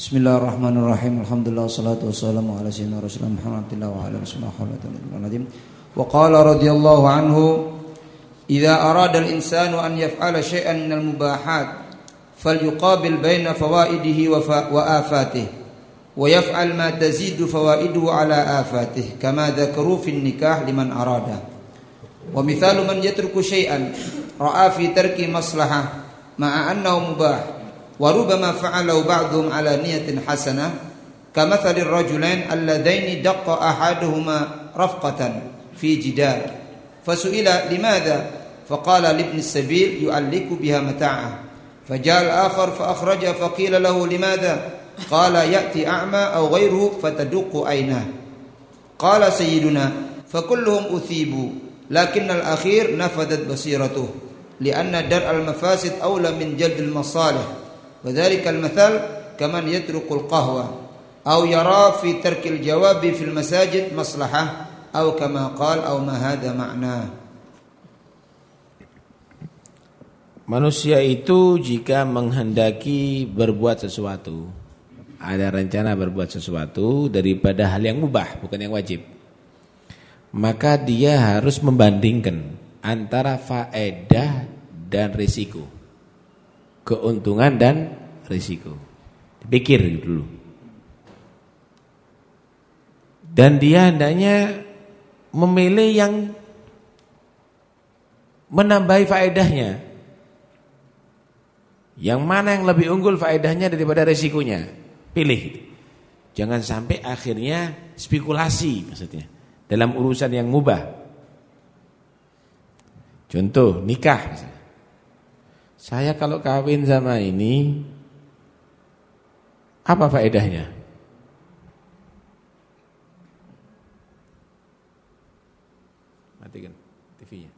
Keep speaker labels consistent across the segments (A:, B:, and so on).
A: Bismillahirrahmanirrahim. Alhamdulillah wassalatu wassalamu ala sayyidina Rasulullah Muhammad wa ala alihi wa qala radhiyallahu anhu idza arada al-insanu an yaf'ala shay'an min al-mubahat falyuqabil baina fawaidihi wa afatihi wa yaf'al ma tazidu fawaiduhu ala afatihi kama dhakaru fi nikah liman arada wa mithalu man yatruku shay'an ra'a fi tarki maslahah ma'a annahu mubah وربما فعله بعضهم على نية حسنة كمثل الرجلين اللذين دق أحدهما رفقة في جدار. فسئل لماذا؟ فقال لابن السبيل يعلق بها متاعه. فجاء الآخر فأخرج فقيل له لماذا؟ قال يأتي أعمى أو غيره فتدق عيناه. قال سيدنا فكلهم أثيبوا لكن الأخير نفذت بصيرته لأن درء المفاسد أولى من جلب المصالح. وذلك المثل كمن يترك القهوة أو يرى في ترك الجواب في المساجد مصلحة أو كما قال أو ما هذا معناه.
B: Manusia itu jika menghendaki berbuat sesuatu Ada rencana berbuat sesuatu daripada hal yang mubah bukan yang wajib Maka dia harus membandingkan antara faedah dan risiko keuntungan dan risiko. Pikir dulu. Dan dia hendaknya memilih yang menambahi faedahnya. Yang mana yang lebih unggul faedahnya daripada risikonya. Pilih. Jangan sampai akhirnya spekulasi maksudnya dalam urusan yang mubah. Contoh nikah misalnya. Saya kalau kawin sama ini apa faedahnya? Matikan TV-nya.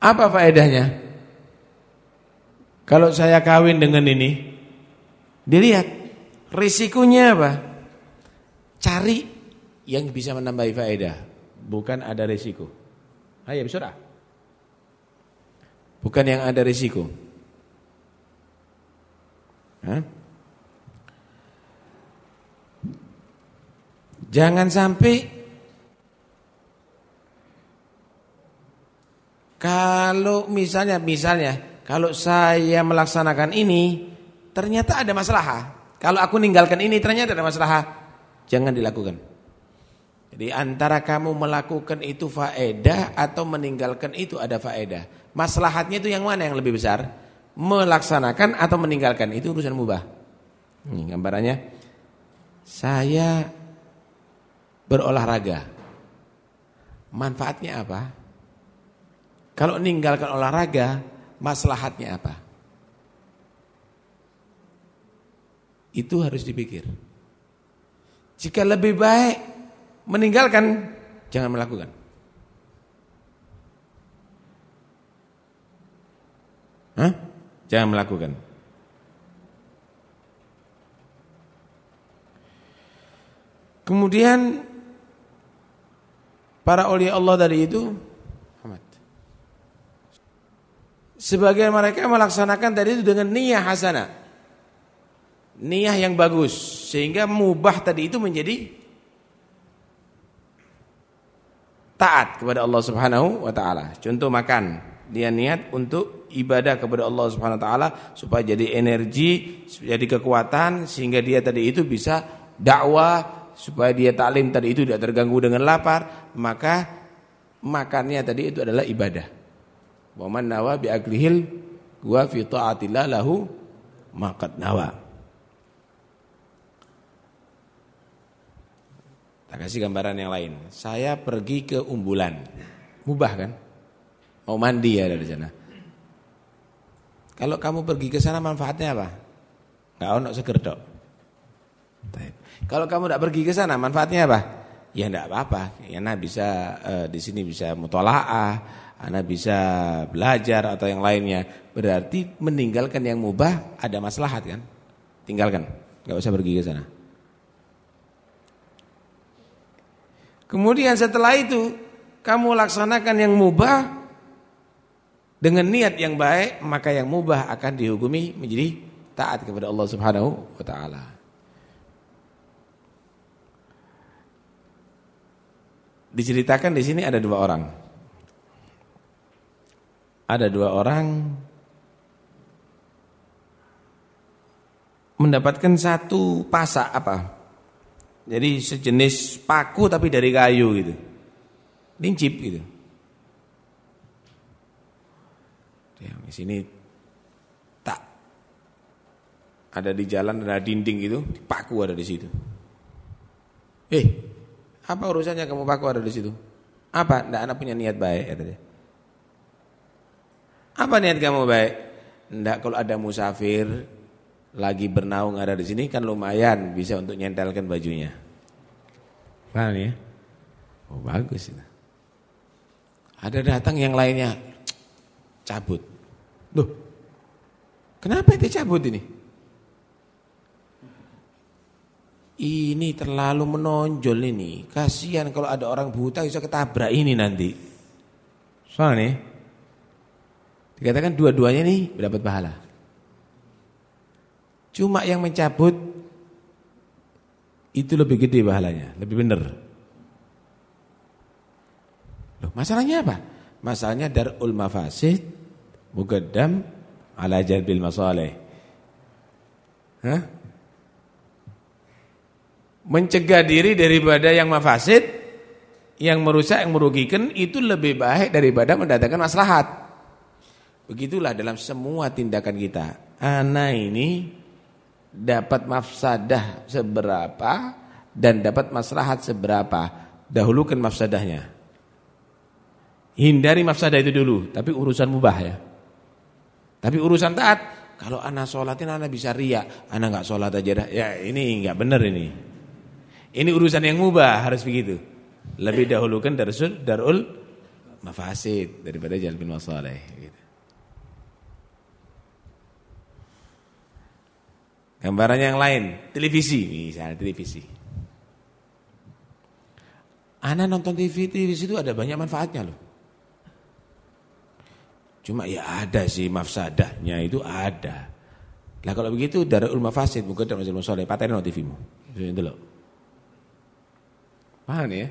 B: Apa faedahnya? Kalau saya kawin dengan ini, dilihat risikonya apa? Cari yang bisa menambah faedah, bukan ada risiko. Ayo bersurah. Bukan yang ada risiko. Hah? Jangan sampai kalau misalnya misalnya kalau saya melaksanakan ini ternyata ada masalah. Kalau aku ninggalkan ini ternyata ada masalah. Jangan dilakukan. Jadi antara kamu melakukan itu faedah atau meninggalkan itu ada faedah. Maslahatnya itu yang mana yang lebih besar? Melaksanakan atau meninggalkan itu urusan mubah. Ini gambarannya. Saya berolahraga. Manfaatnya apa? Kalau meninggalkan olahraga, maslahatnya apa? Itu harus dipikir. Jika lebih baik meninggalkan jangan melakukan. Hah? Jangan melakukan. Kemudian para oleh Allah dari itu Sebagian mereka melaksanakan tadi itu dengan niat hasanah. Niat yang bagus sehingga mubah tadi itu menjadi taat kepada Allah Subhanahu wa taala. Contoh makan, dia niat untuk ibadah kepada Allah Subhanahu wa taala supaya jadi energi, jadi kekuatan sehingga dia tadi itu bisa dakwah, supaya dia taklim tadi itu tidak terganggu dengan lapar, maka makannya tadi itu adalah ibadah. Wa man nawa bi aklihil wa fi taatillah lahu maqad nawa. Tak kasih gambaran yang lain. Saya pergi ke Umbulan. Mubah kan? Mau mandi ya dari sana. Kalau kamu pergi ke sana manfaatnya apa? Enggak ono seger dok. Kalau kamu tidak pergi ke sana manfaatnya apa? Ya enggak apa-apa. Ya bisa eh, di sini bisa mutolaah, anak bisa belajar atau yang lainnya. Berarti meninggalkan yang mubah ada maslahat kan? Tinggalkan. Enggak usah pergi ke sana. Kemudian setelah itu kamu laksanakan yang mubah Dengan niat yang baik, maka yang mubah akan dihukumi menjadi taat kepada Allah Subhanahu wa taala. Diceritakan di sini ada dua orang. Ada dua orang mendapatkan satu pasak apa? Jadi sejenis paku tapi dari kayu gitu. Lincip gitu. Ya, di sini tak ada di jalan ada dinding gitu, paku ada di situ. Eh, apa urusannya kamu paku ada di situ? Apa? Tidak anak punya niat baik katanya. Apa niat kamu baik? Tidak kalau ada musafir lagi bernaung ada di sini kan lumayan bisa untuk nyentelkan bajunya. Paham ya? Oh bagus itu. Ada datang yang lainnya cabut. Loh. Kenapa itu cabut ini? Ini terlalu menonjol ini. Kasihan kalau ada orang buta bisa ketabrak ini nanti. Soalnya dikatakan dua-duanya nih mendapat pahala. Cuma yang mencabut itu lebih gede pahalanya, lebih benar. Loh, masalahnya apa? Masalahnya darul mafasid mugaddam ala jalbil masalih. Hah? Mencegah diri daripada yang mafasid, yang merusak, yang merugikan itu lebih baik daripada mendatangkan maslahat. Begitulah dalam semua tindakan kita. Ana ini dapat mafsadah seberapa dan dapat maslahat seberapa. Dahulukan mafsadahnya. Hindari mafsadah itu dulu, tapi urusan mubah ya. Tapi urusan taat, kalau anak sholatin anak bisa riak, anak nggak sholat aja dah. Ya ini nggak benar ini. Ini urusan yang mubah harus begitu. Lebih dahulukan darul darul mafasid daripada jalbil masalih. Gitu. Gambaran yang lain, televisi, misalnya televisi. Anak nonton TV, televisi itu ada banyak manfaatnya loh. Cuma ya ada sih mafsadahnya itu ada. Lah kalau begitu dari ulma fasid bukan dari ulma soleh, paten no TV-mu. Itu loh. Paham ya?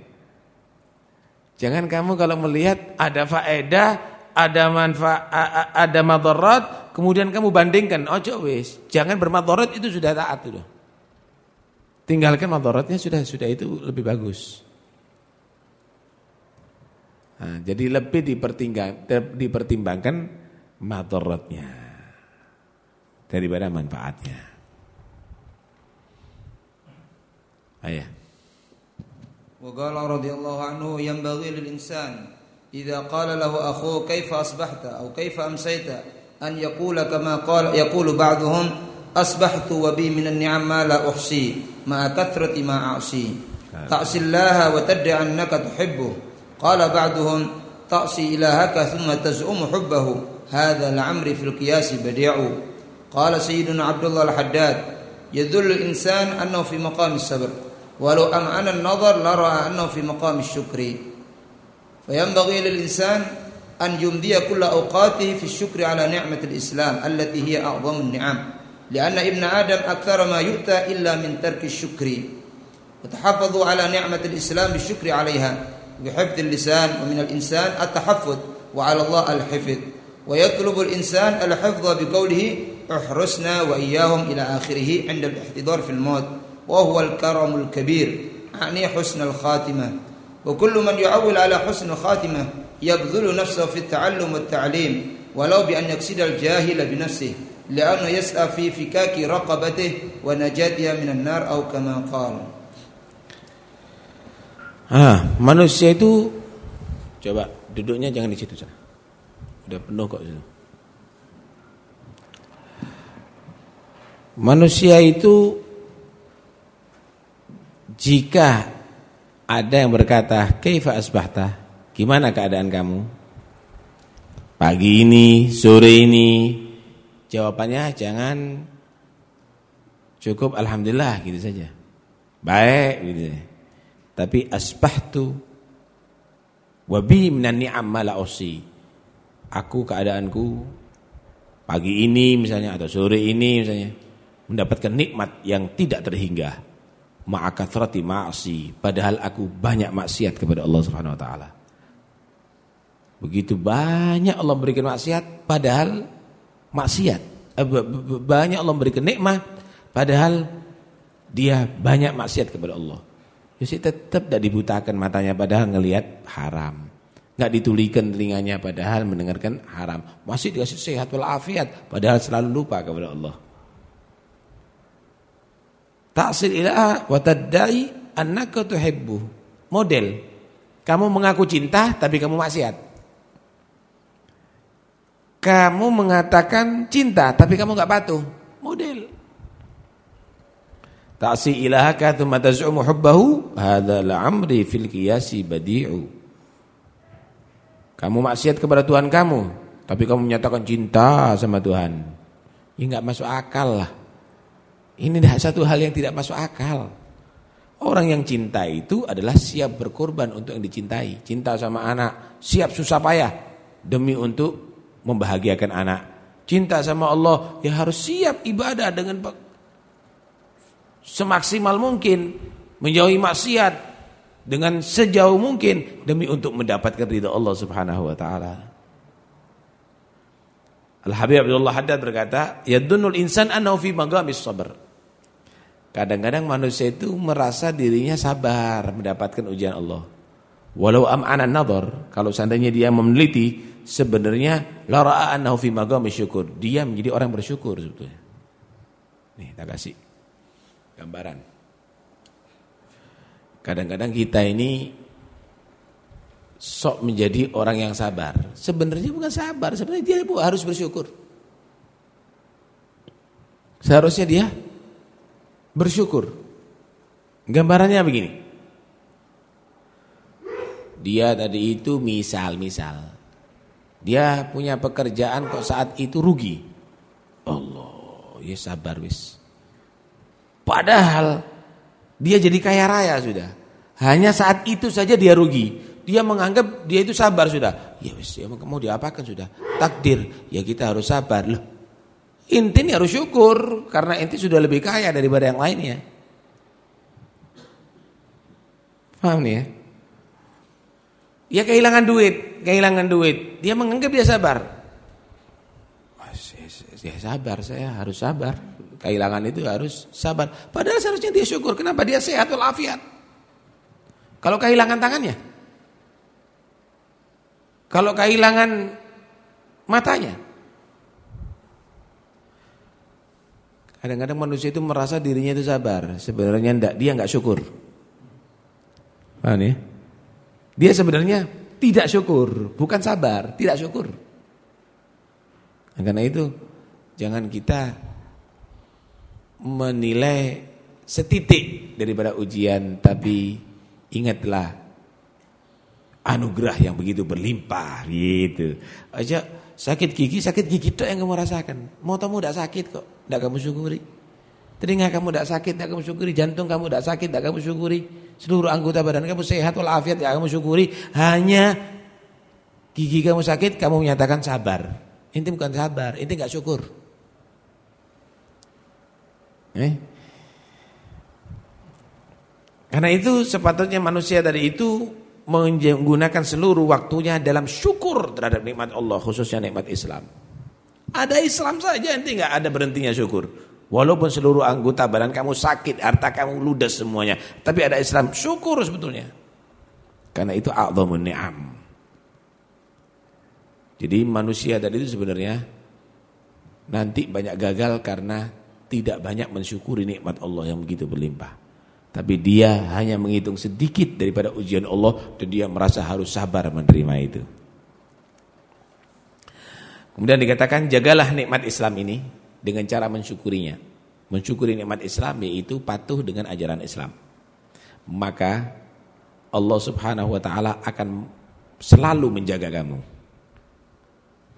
B: Jangan kamu kalau melihat ada faedah, ada manfaat, ada madarat, kemudian kamu bandingkan, ojo wis, jangan bermadarat itu sudah taat sudah. Tinggalkan madaratnya sudah sudah itu lebih bagus. Nah, jadi lebih dipertimbangkan madaratnya daripada manfaatnya. Ayah.
A: وقال رضي الله عنه ينبغي للإنسان إذا قال له أخوه كيف أصبحت أو كيف أمسيت أن يقول كما قال يقول بعضهم أصبحت وبي من النعم ما لا أحصي مع كثرة ما أعصي. تعصي الله وتدعي أنك تحبه. قال بعضهم تعصي إلهك ثم تزعم حبه. هذا العمر في القياس بديع. قال سيدنا عبد الله الحداد يدل الإنسان أنه في مقام الصبر. ولو أمعن النظر لرأى أنه في مقام الشكر. فينبغي للإنسان أن يمضي كل أوقاته في الشكر على نعمة الإسلام التي هي أعظم النعم. لأن ابن آدم أكثر ما يؤتى إلا من ترك الشكر. وتحفظوا على نعمة الإسلام بالشكر عليها. بحفظ اللسان ومن الإنسان التحفظ وعلى الله الحفظ. ويطلب الإنسان الحفظ بقوله احرسنا وإياهم إلى آخره عند الاحتضار في الموت. وهو الكرم الكبير يعني حسن الخاتمة. وكل من يعول على حسن الخاتمة yabdhulu nafsahu fi ta'allum wa ta'lim walau bi an yaksida al-jahila bi nafsihi رقبته yas'a fi fikaki raqabatihi wa najatiha
B: Ah, manusia itu coba duduknya jangan di situ sana. Udah penuh kok situ. Manusia itu jika ada yang berkata kaifa asbahta Gimana keadaan kamu? Pagi ini, sore ini. Jawabannya jangan cukup alhamdulillah gitu saja. Baik gitu. Tapi asbahtu wa bi minan ni'am aku keadaanku pagi ini misalnya atau sore ini misalnya mendapatkan nikmat yang tidak terhingga ma'akathrati ma'asi padahal aku banyak maksiat kepada Allah Subhanahu wa taala. Begitu banyak Allah memberikan maksiat padahal maksiat. Eh, banyak Allah memberikan nikmat padahal dia banyak maksiat kepada Allah. Yusuf tetap tidak dibutakan matanya padahal ngelihat haram. Nggak ditulikan telinganya padahal mendengarkan haram. Masih dikasih sehat walafiat padahal selalu lupa kepada Allah. Ta'sil ilaha wa tadda'i annaka tuhibbu. Model. Kamu mengaku cinta tapi kamu maksiat. Kamu mengatakan cinta tapi kamu enggak patuh. Model. Ta'si ilahaka thumma taz'umu hubbahu hadza la'amri fil qiyasi badi'u. Kamu maksiat kepada Tuhan kamu, tapi kamu menyatakan cinta sama Tuhan. Ya enggak masuk akal lah. Ini satu hal yang tidak masuk akal. Orang yang cinta itu adalah siap berkorban untuk yang dicintai. Cinta sama anak, siap susah payah demi untuk membahagiakan anak. Cinta sama Allah, ya harus siap ibadah dengan semaksimal mungkin. Menjauhi maksiat dengan sejauh mungkin demi untuk mendapatkan ridha Allah Subhanahu wa taala. Al-Habib Abdullah Haddad berkata, "Yadunnul insan annahu fi magamis sabr." Kadang-kadang manusia itu merasa dirinya sabar mendapatkan ujian Allah. Walau am'ana nadhar, kalau seandainya dia meneliti, sebenarnya la ra'a annahu fi maqami syukur. Dia menjadi orang bersyukur sebetulnya. Nih, tak kasih gambaran. Kadang-kadang kita ini sok menjadi orang yang sabar. Sebenarnya bukan sabar, sebenarnya dia harus bersyukur. Seharusnya dia bersyukur. Gambarannya begini. Dia tadi itu misal-misal. Dia punya pekerjaan kok saat itu rugi. Allah, ya sabar wis. Padahal dia jadi kaya raya sudah. Hanya saat itu saja dia rugi. Dia menganggap dia itu sabar sudah. Ya wis, ya mau diapakan sudah. Takdir, ya kita harus sabar. Loh, Inti ini harus syukur karena inti sudah lebih kaya daripada yang lainnya. Paham nih ya? Dia kehilangan duit, kehilangan duit. Dia menganggap dia sabar. Saya sabar, saya harus sabar. Kehilangan itu harus sabar. Padahal seharusnya dia syukur. Kenapa dia sehat walafiat? Kalau kehilangan tangannya, kalau kehilangan matanya, Kadang-kadang manusia itu merasa dirinya itu sabar, sebenarnya enggak, dia enggak syukur. Paham ya? Dia sebenarnya tidak syukur, bukan sabar, tidak syukur. Nah, karena itu jangan kita menilai setitik daripada ujian, tapi ingatlah anugerah yang begitu berlimpah gitu. Aja sakit gigi, sakit gigi itu yang kamu rasakan. Mau tamu tidak sakit kok. Tidak kamu syukuri. Telinga kamu tidak sakit, tidak kamu syukuri. Jantung kamu tidak sakit, tidak kamu syukuri. Seluruh anggota badan kamu sehat walafiat, tidak kamu syukuri. Hanya gigi kamu sakit, kamu menyatakan sabar. Ini bukan sabar, ini nggak syukur. Eh? Karena itu sepatutnya manusia dari itu menggunakan seluruh waktunya dalam syukur terhadap nikmat Allah, khususnya nikmat Islam. Ada Islam saja nanti nggak ada berhentinya syukur. Walaupun seluruh anggota badan kamu sakit, harta kamu ludes semuanya, tapi ada Islam, syukur sebetulnya. Karena itu a'dhamun ni'am. Jadi manusia tadi itu sebenarnya nanti banyak gagal karena tidak banyak mensyukuri nikmat Allah yang begitu berlimpah. Tapi dia hanya menghitung sedikit daripada ujian Allah dan dia merasa harus sabar menerima itu. Kemudian dikatakan jagalah nikmat Islam ini dengan cara mensyukurinya. Mensyukuri nikmat Islam yaitu patuh dengan ajaran Islam. Maka Allah Subhanahu wa taala akan selalu menjaga kamu.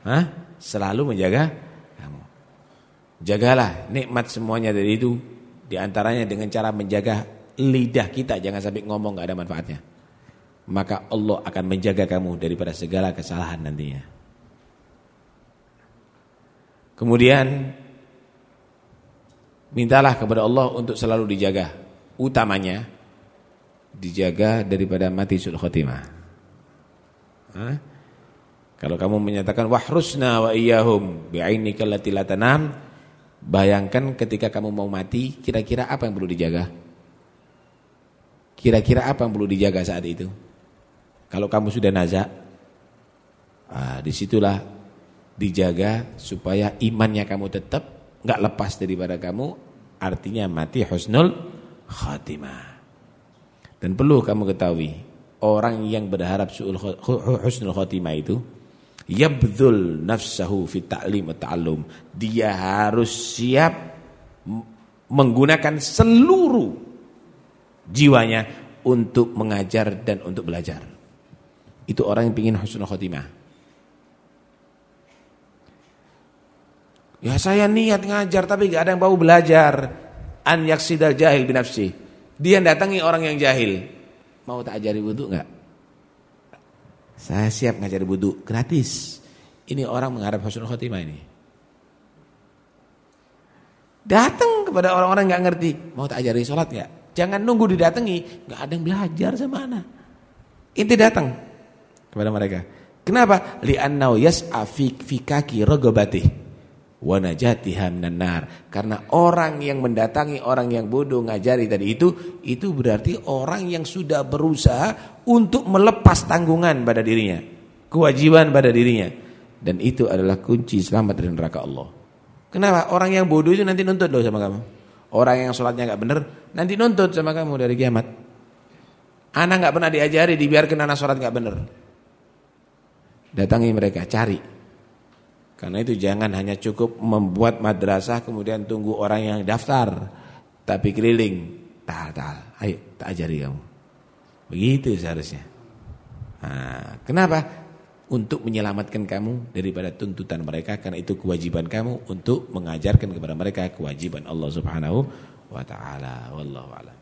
B: Hah? Selalu menjaga kamu. Jagalah nikmat semuanya dari itu di antaranya dengan cara menjaga lidah kita jangan sampai ngomong gak ada manfaatnya. Maka Allah akan menjaga kamu daripada segala kesalahan nantinya. Kemudian mintalah kepada Allah untuk selalu dijaga. Utamanya dijaga daripada mati sul khotimah. Hah? Kalau kamu menyatakan wahrusna wa iyyahum bi'ainika allati la tanam, bayangkan ketika kamu mau mati, kira-kira apa yang perlu dijaga? Kira-kira apa yang perlu dijaga saat itu? Kalau kamu sudah nazak, ah, di situlah dijaga supaya imannya kamu tetap nggak lepas daripada kamu, artinya mati husnul khatimah. Dan perlu kamu ketahui, orang yang berharap husnul khatimah itu yabdhul nafsahu fi ta'lim wa ta'allum. Dia harus siap menggunakan seluruh jiwanya untuk mengajar dan untuk belajar. Itu orang yang ingin husnul khotimah. Ya saya niat ngajar tapi gak ada yang mau belajar. An yaksidal jahil binafsi. Dia datangi orang yang jahil. Mau tak ajari wudhu enggak? Saya siap ngajari wudhu gratis. Ini orang mengharap husnul khotimah ini. Datang kepada orang-orang nggak ngerti, mau tak ajari sholat nggak? Jangan nunggu didatangi, nggak ada yang belajar sama mana. Inti datang kepada mereka. Kenapa? Li'annau yas'a fi kaki ragabati wa najatiha nar. Karena orang yang mendatangi orang yang bodoh ngajari tadi itu itu berarti orang yang sudah berusaha untuk melepas tanggungan pada dirinya, kewajiban pada dirinya. Dan itu adalah kunci selamat dari neraka Allah. Kenapa? Orang yang bodoh itu nanti nuntut loh sama kamu. Orang yang sholatnya nggak benar nanti nuntut sama kamu dari kiamat. Anak nggak pernah diajari, dibiarkan anak sholat nggak benar. Datangi mereka, cari. Karena itu jangan hanya cukup membuat madrasah kemudian tunggu orang yang daftar, tapi keliling, tal tal, ayo tak ajari kamu. Begitu seharusnya. Nah, kenapa? untuk menyelamatkan kamu daripada tuntutan mereka karena itu kewajiban kamu untuk mengajarkan kepada mereka kewajiban Allah Subhanahu wa taala wallahu a'lam